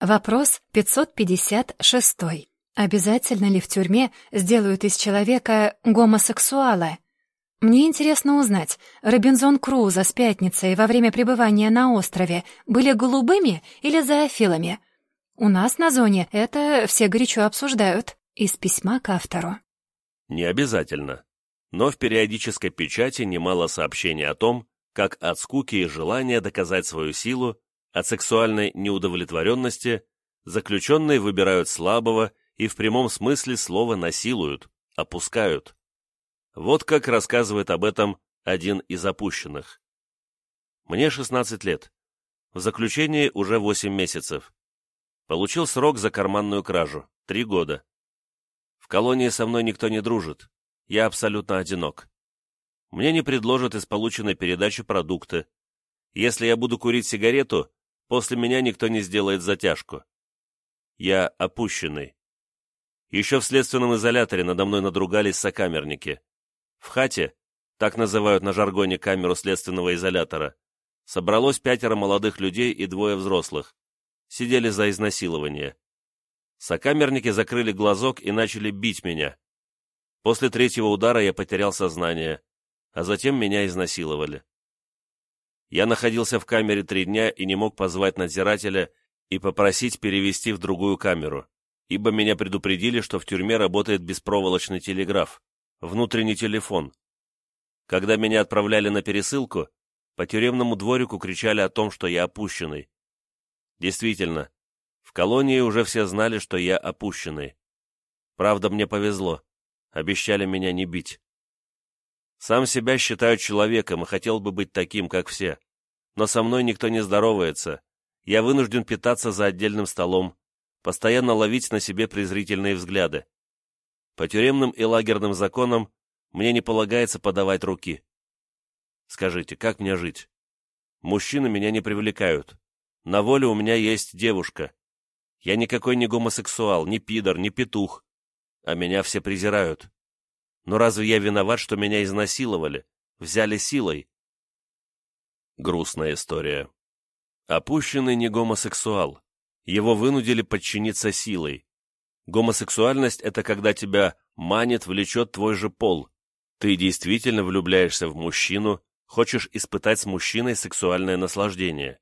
Вопрос 556. Обязательно ли в тюрьме сделают из человека гомосексуала? Мне интересно узнать, Робинзон Крузо с пятницей во время пребывания на острове были голубыми или зоофилами? У нас на зоне это все горячо обсуждают. Из письма к автору. Не обязательно. Но в периодической печати немало сообщений о том, как от скуки и желания доказать свою силу, от сексуальной неудовлетворенности, заключенные выбирают слабого и в прямом смысле слова насилуют, опускают. Вот как рассказывает об этом один из опущенных. Мне 16 лет. В заключении уже 8 месяцев. Получил срок за карманную кражу. Три года. В колонии со мной никто не дружит. Я абсолютно одинок. Мне не предложат из полученной передачи продукты. Если я буду курить сигарету, после меня никто не сделает затяжку. Я опущенный. Еще в следственном изоляторе надо мной надругались сокамерники. В хате, так называют на жаргоне камеру следственного изолятора, собралось пятеро молодых людей и двое взрослых. Сидели за изнасилование. Сокамерники закрыли глазок и начали бить меня. После третьего удара я потерял сознание, а затем меня изнасиловали. Я находился в камере три дня и не мог позвать надзирателя и попросить перевести в другую камеру, ибо меня предупредили, что в тюрьме работает беспроволочный телеграф, внутренний телефон. Когда меня отправляли на пересылку, по тюремному дворику кричали о том, что я опущенный. Действительно, в колонии уже все знали, что я опущенный. Правда, мне повезло. Обещали меня не бить. Сам себя считаю человеком и хотел бы быть таким, как все. Но со мной никто не здоровается. Я вынужден питаться за отдельным столом, постоянно ловить на себе презрительные взгляды. По тюремным и лагерным законам мне не полагается подавать руки. Скажите, как мне жить? Мужчины меня не привлекают. На воле у меня есть девушка. Я никакой не гомосексуал, не пидор, не петух. А меня все презирают. Но разве я виноват, что меня изнасиловали? Взяли силой? Грустная история. Опущенный не гомосексуал. Его вынудили подчиниться силой. Гомосексуальность — это когда тебя манит, влечет твой же пол. Ты действительно влюбляешься в мужчину, хочешь испытать с мужчиной сексуальное наслаждение.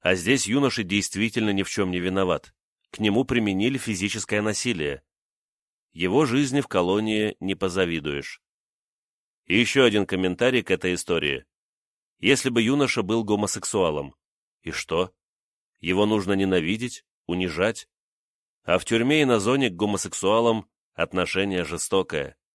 А здесь юноша действительно ни в чем не виноват. К нему применили физическое насилие. Его жизни в колонии не позавидуешь. И еще один комментарий к этой истории. Если бы юноша был гомосексуалом, и что? Его нужно ненавидеть, унижать? А в тюрьме и на зоне к гомосексуалам отношение жестокое.